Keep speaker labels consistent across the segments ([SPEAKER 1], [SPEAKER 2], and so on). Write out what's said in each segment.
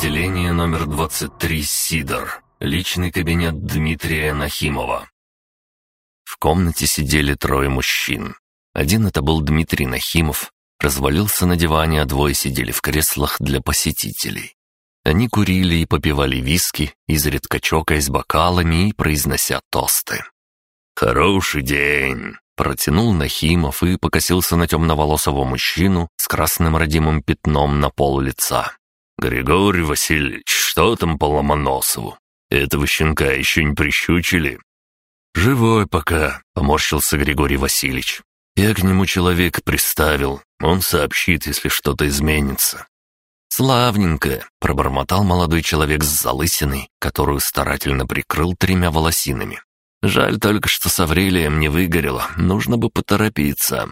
[SPEAKER 1] Отделение номер 23 «Сидор». Личный кабинет Дмитрия Нахимова. В комнате сидели трое мужчин. Один это был Дмитрий Нахимов, развалился на диване, а двое сидели в креслах для посетителей. Они курили и попивали виски, изредка чокаясь бокалами и произнося тосты. «Хороший день!» — протянул Нахимов и покосился на темноволосого мужчину с красным родимым пятном на пол лица. «Григорий Васильевич, что там по Ломоносову? Этого щенка еще не прищучили?» «Живой пока», — поморщился Григорий Васильевич. «Я к нему человек приставил. Он сообщит, если что-то изменится». «Славненько», — пробормотал молодой человек с залысиной, которую старательно прикрыл тремя волосинами. «Жаль только, что с Аврелием не выгорело. Нужно бы поторопиться».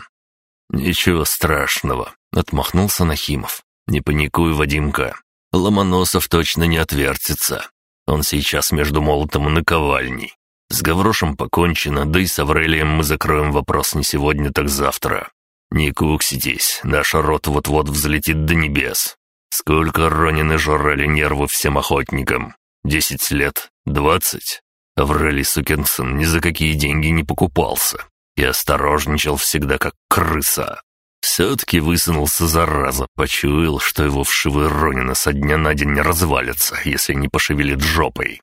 [SPEAKER 1] «Ничего страшного», — отмахнулся Нахимов. «Не паникуй, Вадимка. Ломоносов точно не отвертится. Он сейчас между молотом и наковальней. С Гаврошем покончено, да и с Аврелием мы закроем вопрос не сегодня, так завтра. Не кукситесь, наш рот вот-вот взлетит до небес. Сколько ронены жрали нервы всем охотникам? Десять лет? Двадцать? Аврелий Сукинсон ни за какие деньги не покупался и осторожничал всегда как крыса. Все-таки высунулся зараза, почуял, что его вшивые Ронина со дня на день не развалится, если не пошевелит жопой.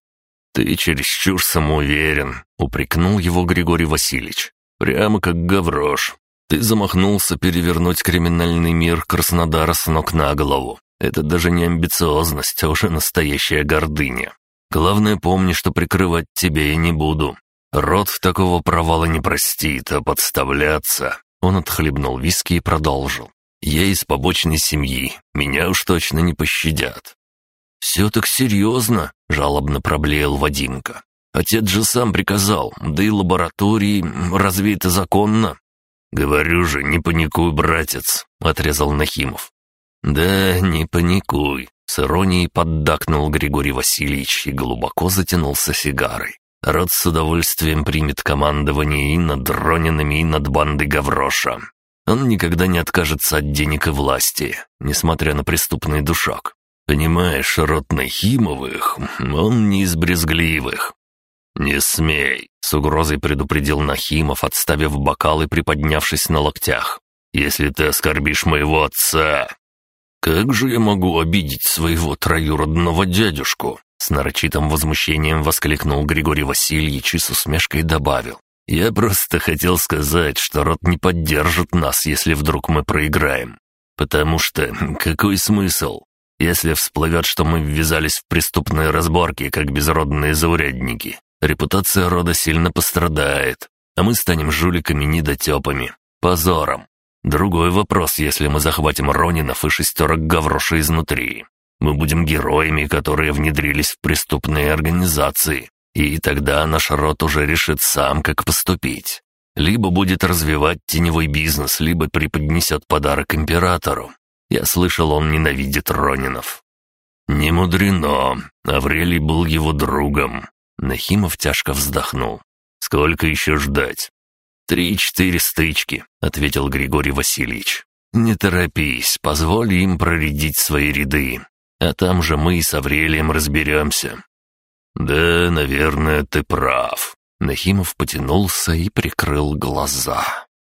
[SPEAKER 1] «Ты чересчур самоуверен», — упрекнул его Григорий Васильевич. «Прямо как гаврош. Ты замахнулся перевернуть криминальный мир Краснодара с ног на голову. Это даже не амбициозность, а уже настоящая гордыня. Главное, помни, что прикрывать тебе я не буду. Рот такого провала не простит, а подставляться он отхлебнул виски и продолжил. «Я из побочной семьи, меня уж точно не пощадят». «Все так серьезно», — жалобно проблеял Вадимка. «Отец же сам приказал, да и лаборатории, разве это законно?» «Говорю же, не паникуй, братец», — отрезал Нахимов. «Да, не паникуй», — с иронией поддакнул Григорий Васильевич и глубоко затянулся сигарой. Род с удовольствием примет командование и над Ронинами, и над бандой Гавроша. Он никогда не откажется от денег и власти, несмотря на преступный душок. Понимаешь, род Нахимовых, он не из брезгливых. «Не смей!» — с угрозой предупредил Нахимов, отставив бокал и приподнявшись на локтях. «Если ты оскорбишь моего отца...» «Как же я могу обидеть своего троюродного дядюшку?» С нарочитым возмущением воскликнул Григорий Васильевич и с усмешкой добавил. «Я просто хотел сказать, что род не поддержит нас, если вдруг мы проиграем. Потому что какой смысл? Если всплывет, что мы ввязались в преступные разборки, как безродные заурядники, репутация рода сильно пострадает, а мы станем жуликами-недотепами, позором. Другой вопрос, если мы захватим Ронинов и шестерок Гавроша изнутри. Мы будем героями, которые внедрились в преступные организации, и тогда наш род уже решит сам, как поступить. Либо будет развивать теневой бизнес, либо преподнесет подарок императору. Я слышал, он ненавидит Ронинов. Не мудрено. Аврелий был его другом. Нахимов тяжко вздохнул. «Сколько еще ждать?» «Три-четыре стычки», — ответил Григорий Васильевич. «Не торопись, позволь им проредить свои ряды. А там же мы и с Аврелием разберемся». «Да, наверное, ты прав». Нахимов потянулся и прикрыл глаза.